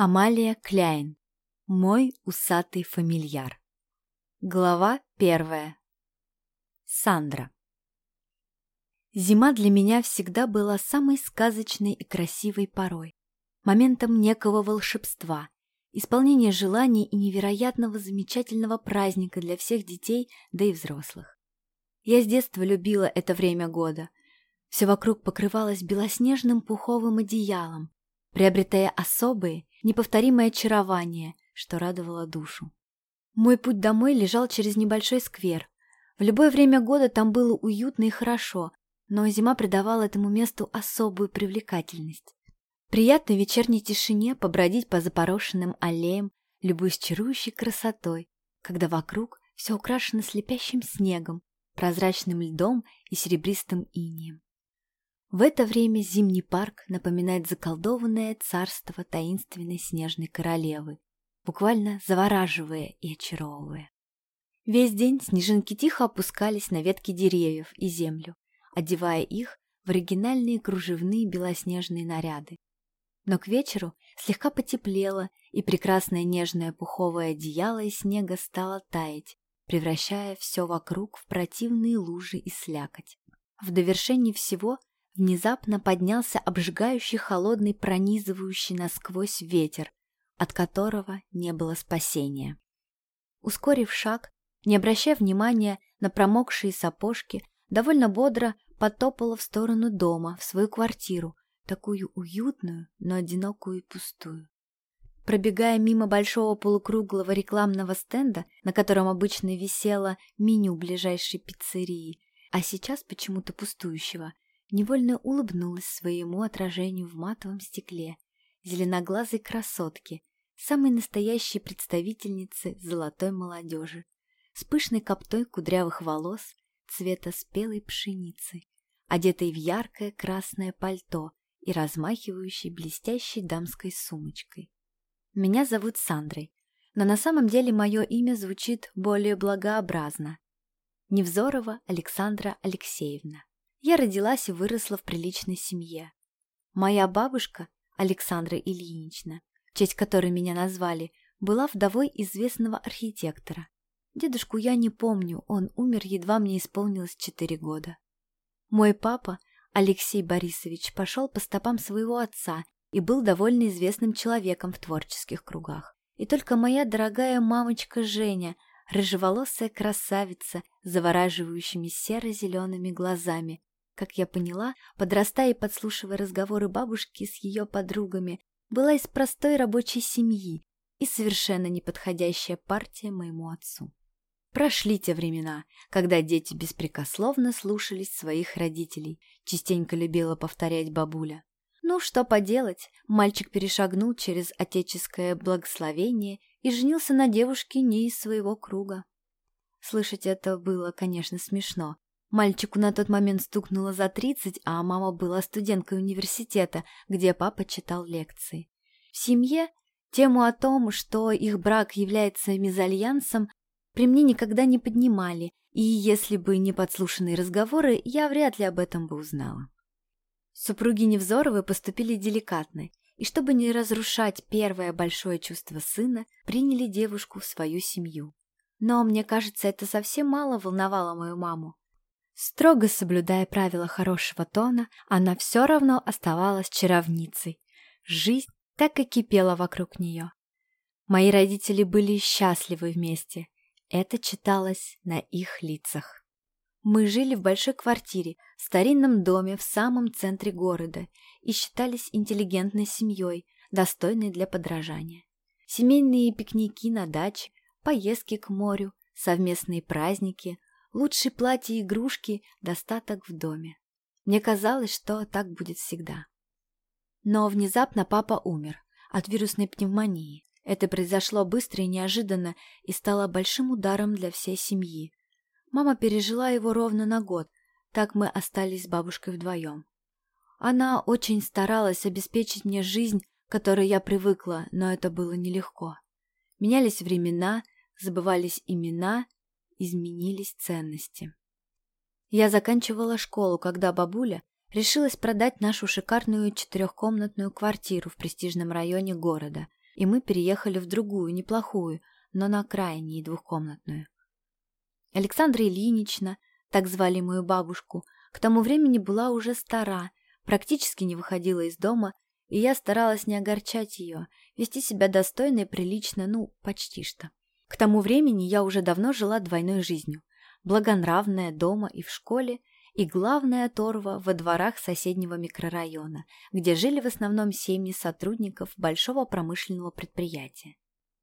Амалия Кляйн. Мой усатый фамильяр. Глава первая. Сандра. Зима для меня всегда была самой сказочной и красивой порой, моментом некого волшебства, исполнения желаний и невероятного замечательного праздника для всех детей, да и взрослых. Я с детства любила это время года. Все вокруг покрывалось белоснежным пуховым одеялом, приобретая особые, неповторимое очарование, что радовало душу. Мой путь домой лежал через небольшой сквер. В любое время года там было уютно и хорошо, но зима придавала этому месту особую привлекательность. Приятно в вечерней тишине побродить по запорошенным аллеям, любуясь чарующей красотой, когда вокруг все украшено слепящим снегом, прозрачным льдом и серебристым инием. В это время зимний парк напоминает заколдованное царство таинственной снежной королевы, буквально завораживая и очаровывая. Весь день снежинки тихо опускались на ветки деревьев и землю, одевая их в оригинальные кружевные белоснежные наряды. Но к вечеру слегка потеплело, и прекрасное нежное пуховое одеяло из снега стало таять, превращая все вокруг в противные лужи и слякоть. В довершении всего внезапно поднялся обжигающий холодный пронизывающий насквозь ветер, от которого не было спасения. Ускорив шаг, не обращая внимания на промокшие сапожки, довольно бодро потопала в сторону дома, в свою квартиру, такую уютную, но одинокую и пустую. Пробегая мимо большого полукруглого рекламного стенда, на котором обычно висело меню ближайшей пиццерии, а сейчас почему-то пустующего, невольно улыбнулась своему отражению в матовом стекле, зеленоглазой красотки, самой настоящей представительницы золотой молодежи, с пышной коптой кудрявых волос цвета спелой пшеницы, одетой в яркое красное пальто и размахивающей блестящей дамской сумочкой. Меня зовут Сандрой, но на самом деле мое имя звучит более благообразно. Невзорова Александра Алексеевна. Я родилась и выросла в приличной семье. Моя бабушка, Александра Ильинична, в честь которой меня назвали, была вдовой известного архитектора. Дедушку я не помню, он умер, едва мне исполнилось четыре года. Мой папа, Алексей Борисович, пошел по стопам своего отца и был довольно известным человеком в творческих кругах. И только моя дорогая мамочка Женя, рыжеволосая красавица с завораживающими серо-зелеными глазами, как я поняла, подрастая и подслушивая разговоры бабушки с ее подругами, была из простой рабочей семьи и совершенно неподходящая партия моему отцу. Прошли те времена, когда дети беспрекословно слушались своих родителей, частенько любила повторять бабуля. Ну, что поделать, мальчик перешагнул через отеческое благословение и женился на девушке не из своего круга. Слышать это было, конечно, смешно, Мальчику на тот момент стукнуло за тридцать, а мама была студенткой университета, где папа читал лекции. В семье тему о том, что их брак является мезальянсом, при мне никогда не поднимали, и если бы не подслушанные разговоры, я вряд ли об этом бы узнала. Супруги Невзоровы поступили деликатно, и чтобы не разрушать первое большое чувство сына, приняли девушку в свою семью. Но, мне кажется, это совсем мало волновало мою маму. Строго соблюдая правила хорошего тона, она все равно оставалась чаровницей. Жизнь так и кипела вокруг нее. Мои родители были счастливы вместе. Это читалось на их лицах. Мы жили в большой квартире, в старинном доме в самом центре города и считались интеллигентной семьей, достойной для подражания. Семейные пикники на даче, поездки к морю, совместные праздники, Лучшие платья и игрушки, достаток в доме. Мне казалось, что так будет всегда. Но внезапно папа умер от вирусной пневмонии. Это произошло быстро и неожиданно и стало большим ударом для всей семьи. Мама пережила его ровно на год, так мы остались с бабушкой вдвоем. Она очень старалась обеспечить мне жизнь, к которой я привыкла, но это было нелегко. Менялись времена, забывались имена, изменились ценности. Я заканчивала школу, когда бабуля решилась продать нашу шикарную четырехкомнатную квартиру в престижном районе города и мы переехали в другую, неплохую, но на окраине и двухкомнатную. Александра Ильинична, так звали мою бабушку, к тому времени была уже стара, практически не выходила из дома, и я старалась не огорчать ее, вести себя достойно и прилично, ну, почти что. К тому времени я уже давно жила двойной жизнью, благонравная дома и в школе, и главная оторва во дворах соседнего микрорайона, где жили в основном семьи сотрудников большого промышленного предприятия.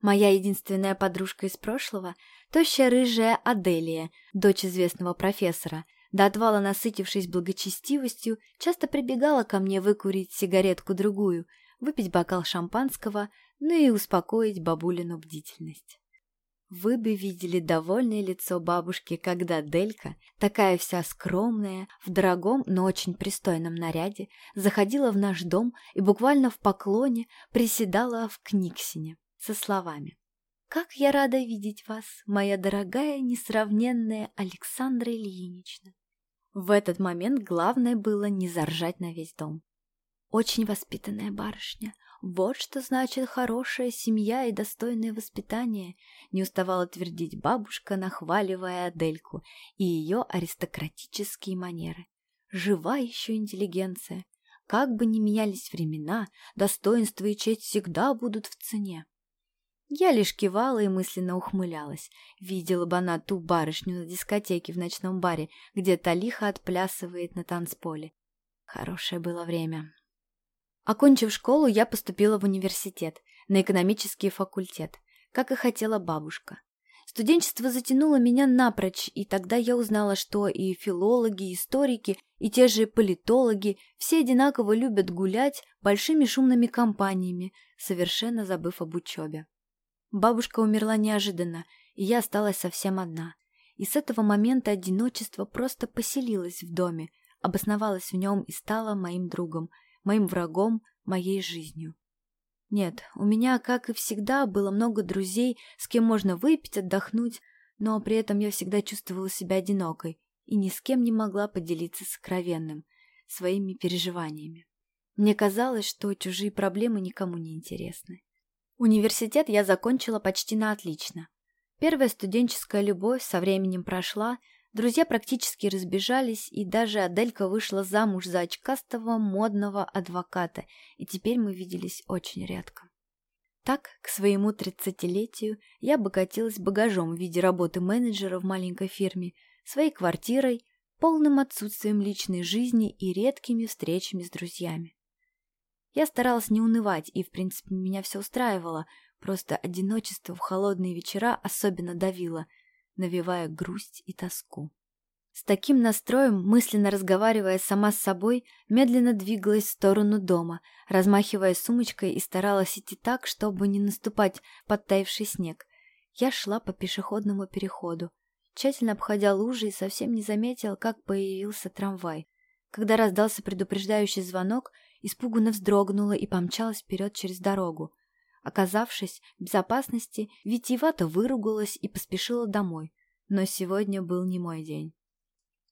Моя единственная подружка из прошлого – тощая рыжая Аделия, дочь известного профессора, до отвала насытившись благочестивостью, часто прибегала ко мне выкурить сигаретку-другую, выпить бокал шампанского, ну и успокоить бабулину бдительность. Вы бы видели довольное лицо бабушки, когда Делька, такая вся скромная, в дорогом, но очень пристойном наряде, заходила в наш дом и буквально в поклоне приседала в Книксине со словами «Как я рада видеть вас, моя дорогая, несравненная Александра Ильинична!» В этот момент главное было не заржать на весь дом. Очень воспитанная барышня, вот что значит хорошая семья и достойное воспитание, не уставала твердить бабушка, нахваливая Адельку и ее аристократические манеры. Жива еще интеллигенция. Как бы ни менялись времена, достоинство и честь всегда будут в цене. Я лишь кивала и мысленно ухмылялась. Видела бы она ту барышню на дискотеке в ночном баре, где Талиха отплясывает на танцполе. Хорошее было время. Окончив школу, я поступила в университет, на экономический факультет, как и хотела бабушка. Студенчество затянуло меня напрочь, и тогда я узнала, что и филологи, и историки, и те же политологи все одинаково любят гулять большими шумными компаниями, совершенно забыв об учебе. Бабушка умерла неожиданно, и я осталась совсем одна. И с этого момента одиночество просто поселилось в доме, обосновалось в нем и стало моим другом – моим врагом, моей жизнью. Нет, у меня, как и всегда, было много друзей, с кем можно выпить, отдохнуть, но при этом я всегда чувствовала себя одинокой и ни с кем не могла поделиться сокровенным, своими переживаниями. Мне казалось, что чужие проблемы никому не интересны. Университет я закончила почти на отлично. Первая студенческая любовь со временем прошла, Друзья практически разбежались, и даже Аделька вышла замуж за очкастого модного адвоката, и теперь мы виделись очень редко. Так, к своему тридцатилетию я обогатилась багажом в виде работы менеджера в маленькой фирме, своей квартирой, полным отсутствием личной жизни и редкими встречами с друзьями. Я старалась не унывать, и, в принципе, меня все устраивало, просто одиночество в холодные вечера особенно давило – навевая грусть и тоску. С таким настроем, мысленно разговаривая сама с собой, медленно двигалась в сторону дома, размахивая сумочкой и старалась идти так, чтобы не наступать под таявший снег. Я шла по пешеходному переходу, тщательно обходя лужи и совсем не заметила, как появился трамвай. Когда раздался предупреждающий звонок, испуганно вздрогнула и помчалась вперед через дорогу. Оказавшись в безопасности, витиевато выругалась и поспешила домой. Но сегодня был не мой день.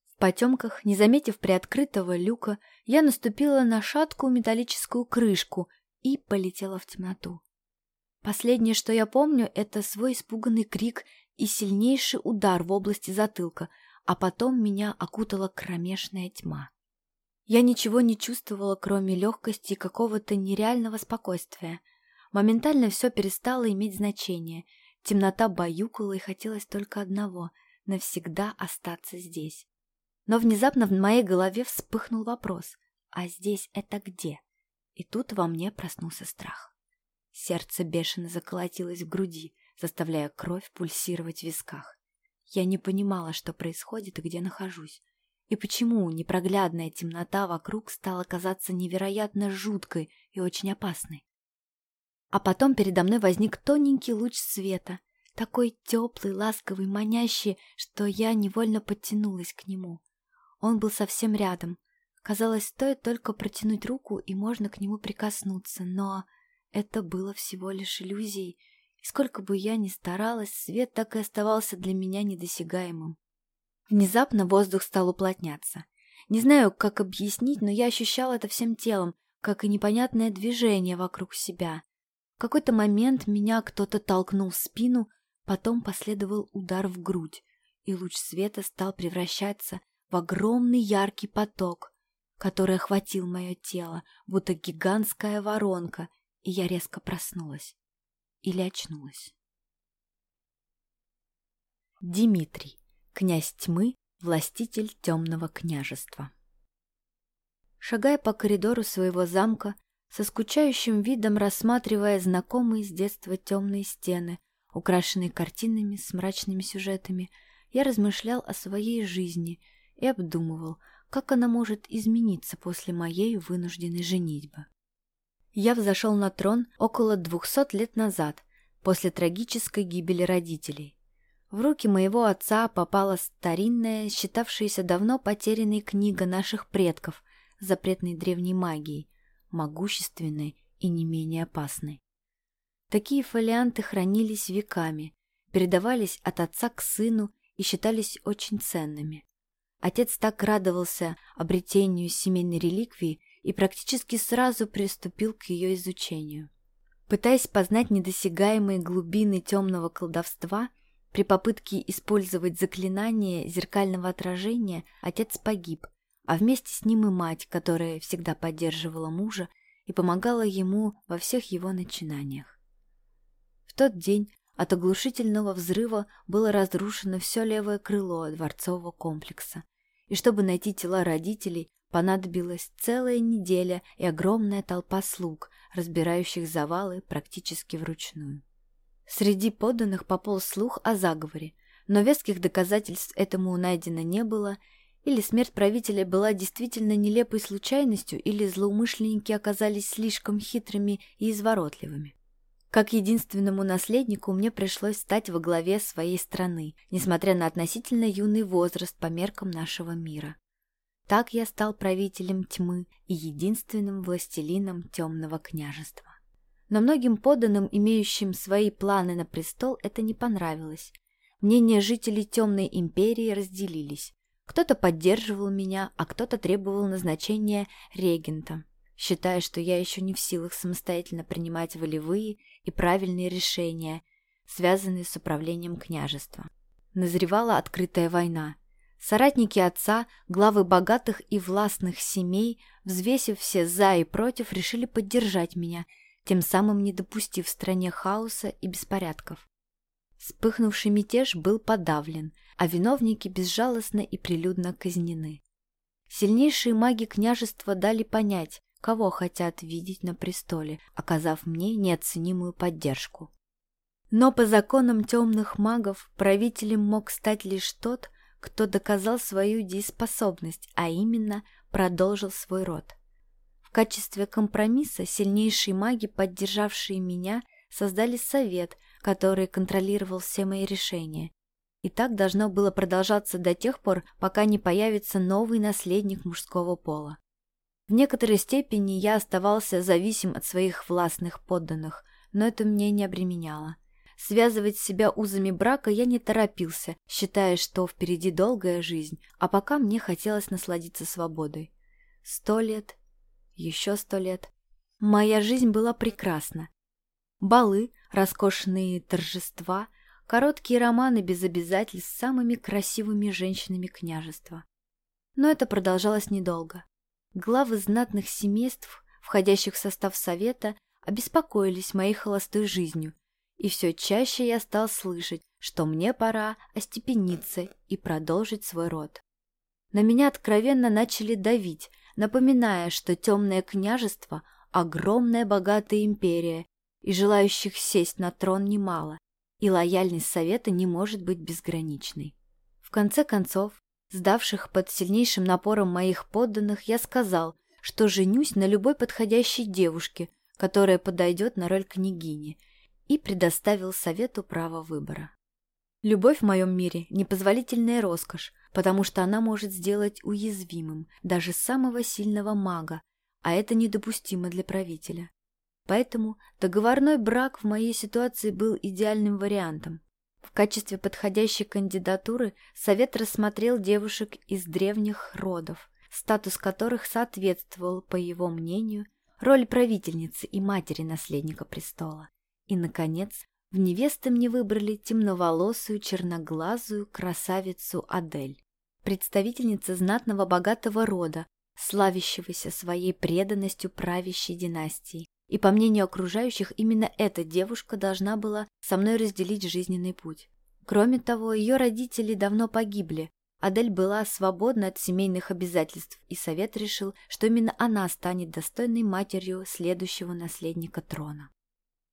В потемках, не заметив приоткрытого люка, я наступила на шаткую металлическую крышку и полетела в темноту. Последнее, что я помню, это свой испуганный крик и сильнейший удар в области затылка, а потом меня окутала кромешная тьма. Я ничего не чувствовала, кроме легкости и какого-то нереального спокойствия — Моментально все перестало иметь значение. Темнота баюкала и хотелось только одного — навсегда остаться здесь. Но внезапно в моей голове вспыхнул вопрос «А здесь это где?» И тут во мне проснулся страх. Сердце бешено заколотилось в груди, заставляя кровь пульсировать в висках. Я не понимала, что происходит и где нахожусь. И почему непроглядная темнота вокруг стала казаться невероятно жуткой и очень опасной. А потом передо мной возник тоненький луч света, такой теплый, ласковый, манящий, что я невольно подтянулась к нему. Он был совсем рядом. Казалось, стоит только протянуть руку, и можно к нему прикоснуться, но это было всего лишь иллюзией, и сколько бы я ни старалась, свет так и оставался для меня недосягаемым. Внезапно воздух стал уплотняться. Не знаю, как объяснить, но я ощущала это всем телом, как и непонятное движение вокруг себя. В какой-то момент меня кто-то толкнул в спину, потом последовал удар в грудь, и луч света стал превращаться в огромный яркий поток, который охватил мое тело, будто гигантская воронка, и я резко проснулась. Или очнулась. Димитрий, князь тьмы, властитель темного княжества. Шагая по коридору своего замка, со скучающим видом рассматривая знакомые с детства темные стены, украшенные картинами с мрачными сюжетами, я размышлял о своей жизни и обдумывал, как она может измениться после моей вынужденной женитьбы. Я взошел на трон около двухсот лет назад, после трагической гибели родителей. В руки моего отца попала старинная, считавшаяся давно потерянной книга наших предков, запретной древней магией, могущественной и не менее опасной. Такие фолианты хранились веками, передавались от отца к сыну и считались очень ценными. Отец так радовался обретению семейной реликвии и практически сразу приступил к ее изучению. Пытаясь познать недосягаемые глубины темного колдовства, при попытке использовать заклинание зеркального отражения отец погиб, а вместе с ним и мать, которая всегда поддерживала мужа и помогала ему во всех его начинаниях. В тот день от оглушительного взрыва было разрушено все левое крыло дворцового комплекса, и чтобы найти тела родителей, понадобилась целая неделя и огромная толпа слуг, разбирающих завалы практически вручную. Среди подданных пополз слух о заговоре, но веских доказательств этому найдено не было, или смерть правителя была действительно нелепой случайностью, или злоумышленники оказались слишком хитрыми и изворотливыми. Как единственному наследнику мне пришлось стать во главе своей страны, несмотря на относительно юный возраст по меркам нашего мира. Так я стал правителем тьмы и единственным властелином темного княжества. Но многим подданным, имеющим свои планы на престол, это не понравилось. Мнения жителей Темной Империи разделились. Кто-то поддерживал меня, а кто-то требовал назначения регента считая, что я еще не в силах самостоятельно принимать волевые и правильные решения, связанные с управлением княжества. Назревала открытая война. Соратники отца, главы богатых и властных семей, взвесив все «за» и «против», решили поддержать меня, тем самым не допустив в стране хаоса и беспорядков. Вспыхнувший мятеж был подавлен, а виновники безжалостно и прилюдно казнены. Сильнейшие маги княжества дали понять, кого хотят видеть на престоле, оказав мне неоценимую поддержку. Но по законам темных магов правителем мог стать лишь тот, кто доказал свою дееспособность, а именно продолжил свой род. В качестве компромисса сильнейшие маги, поддержавшие меня, создали совет, который контролировал все мои решения. И так должно было продолжаться до тех пор, пока не появится новый наследник мужского пола. В некоторой степени я оставался зависим от своих властных подданных, но это мне не обременяло. Связывать себя узами брака я не торопился, считая, что впереди долгая жизнь, а пока мне хотелось насладиться свободой. Сто лет, еще сто лет. Моя жизнь была прекрасна. Балы, роскошные торжества, короткие романы без обязательств с самыми красивыми женщинами княжества. Но это продолжалось недолго. Главы знатных семейств, входящих в состав совета, обеспокоились моей холостой жизнью, и все чаще я стал слышать, что мне пора остепениться и продолжить свой род. На меня откровенно начали давить, напоминая, что темное княжество – огромная богатая империя, и желающих сесть на трон немало, и лояльность совета не может быть безграничной. В конце концов, Сдавших под сильнейшим напором моих подданных, я сказал, что женюсь на любой подходящей девушке, которая подойдет на роль княгини, и предоставил совету право выбора. Любовь в моем мире – непозволительная роскошь, потому что она может сделать уязвимым даже самого сильного мага, а это недопустимо для правителя. Поэтому договорной брак в моей ситуации был идеальным вариантом. В качестве подходящей кандидатуры Совет рассмотрел девушек из древних родов, статус которых соответствовал, по его мнению, роль правительницы и матери наследника престола. И, наконец, в невесты мне выбрали темноволосую, черноглазую красавицу Адель, представительница знатного богатого рода, славящегося своей преданностью правящей династии. И, по мнению окружающих, именно эта девушка должна была со мной разделить жизненный путь. Кроме того, ее родители давно погибли. Адель была свободна от семейных обязательств, и совет решил, что именно она станет достойной матерью следующего наследника трона.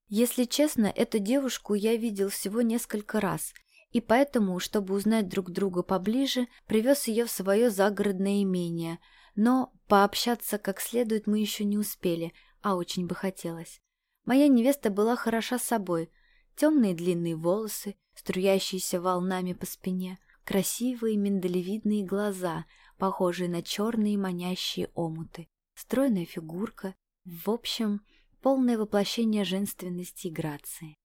Если честно, эту девушку я видел всего несколько раз, и поэтому, чтобы узнать друг друга поближе, привез ее в свое загородное имение, но пообщаться как следует мы еще не успели, а очень бы хотелось. Моя невеста была хороша собой. Темные длинные волосы, струящиеся волнами по спине, красивые миндалевидные глаза, похожие на черные манящие омуты, стройная фигурка, в общем, полное воплощение женственности и грации.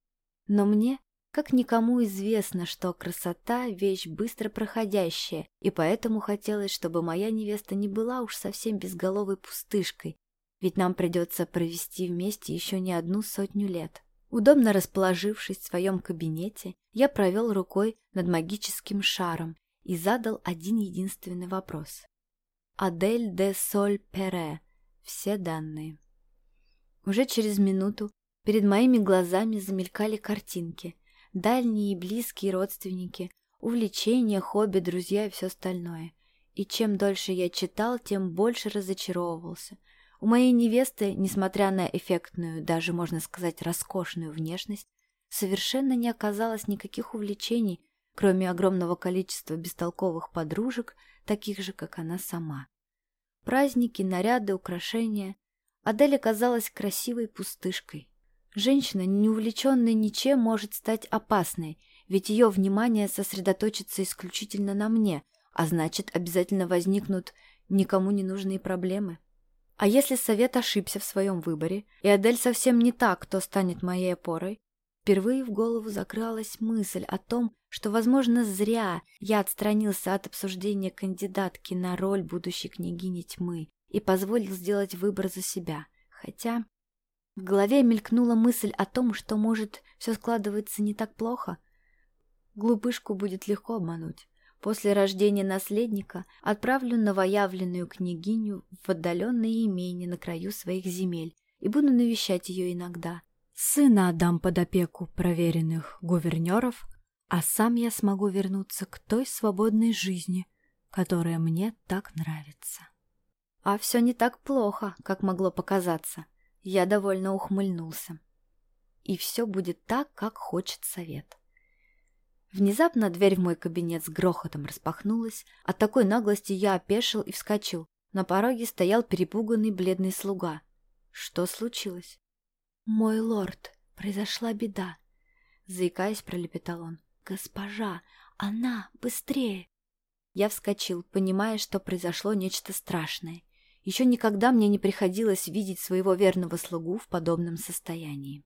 Но мне, как никому известно, что красота — вещь быстро проходящая, и поэтому хотелось, чтобы моя невеста не была уж совсем безголовой пустышкой, ведь нам придется провести вместе еще не одну сотню лет. Удобно расположившись в своем кабинете, я провел рукой над магическим шаром и задал один единственный вопрос. «Адель де Соль Пере. Все данные». Уже через минуту перед моими глазами замелькали картинки. Дальние и близкие родственники, увлечения, хобби, друзья и все остальное. И чем дольше я читал, тем больше разочаровывался. У моей невесты, несмотря на эффектную, даже, можно сказать, роскошную внешность, совершенно не оказалось никаких увлечений, кроме огромного количества бестолковых подружек, таких же, как она сама. Праздники, наряды, украшения. Адель оказалась красивой пустышкой. Женщина, не увлеченная ничем, может стать опасной, ведь ее внимание сосредоточится исключительно на мне, а значит, обязательно возникнут никому не нужные проблемы. А если совет ошибся в своем выборе, и Адель совсем не так, кто станет моей опорой, впервые в голову закралась мысль о том, что, возможно, зря я отстранился от обсуждения кандидатки на роль будущей княгини тьмы и позволил сделать выбор за себя. Хотя в голове мелькнула мысль о том, что, может, все складывается не так плохо. Глупышку будет легко обмануть. После рождения наследника отправлю новоявленную княгиню в отдаленное имение на краю своих земель и буду навещать ее иногда. Сына отдам под опеку проверенных гувернеров, а сам я смогу вернуться к той свободной жизни, которая мне так нравится. А все не так плохо, как могло показаться. Я довольно ухмыльнулся. И все будет так, как хочет совет. Внезапно дверь в мой кабинет с грохотом распахнулась. От такой наглости я опешил и вскочил. На пороге стоял перепуганный бледный слуга. Что случилось? «Мой лорд, произошла беда!» Заикаясь, пролепетал он. «Госпожа, она, быстрее!» Я вскочил, понимая, что произошло нечто страшное. Еще никогда мне не приходилось видеть своего верного слугу в подобном состоянии.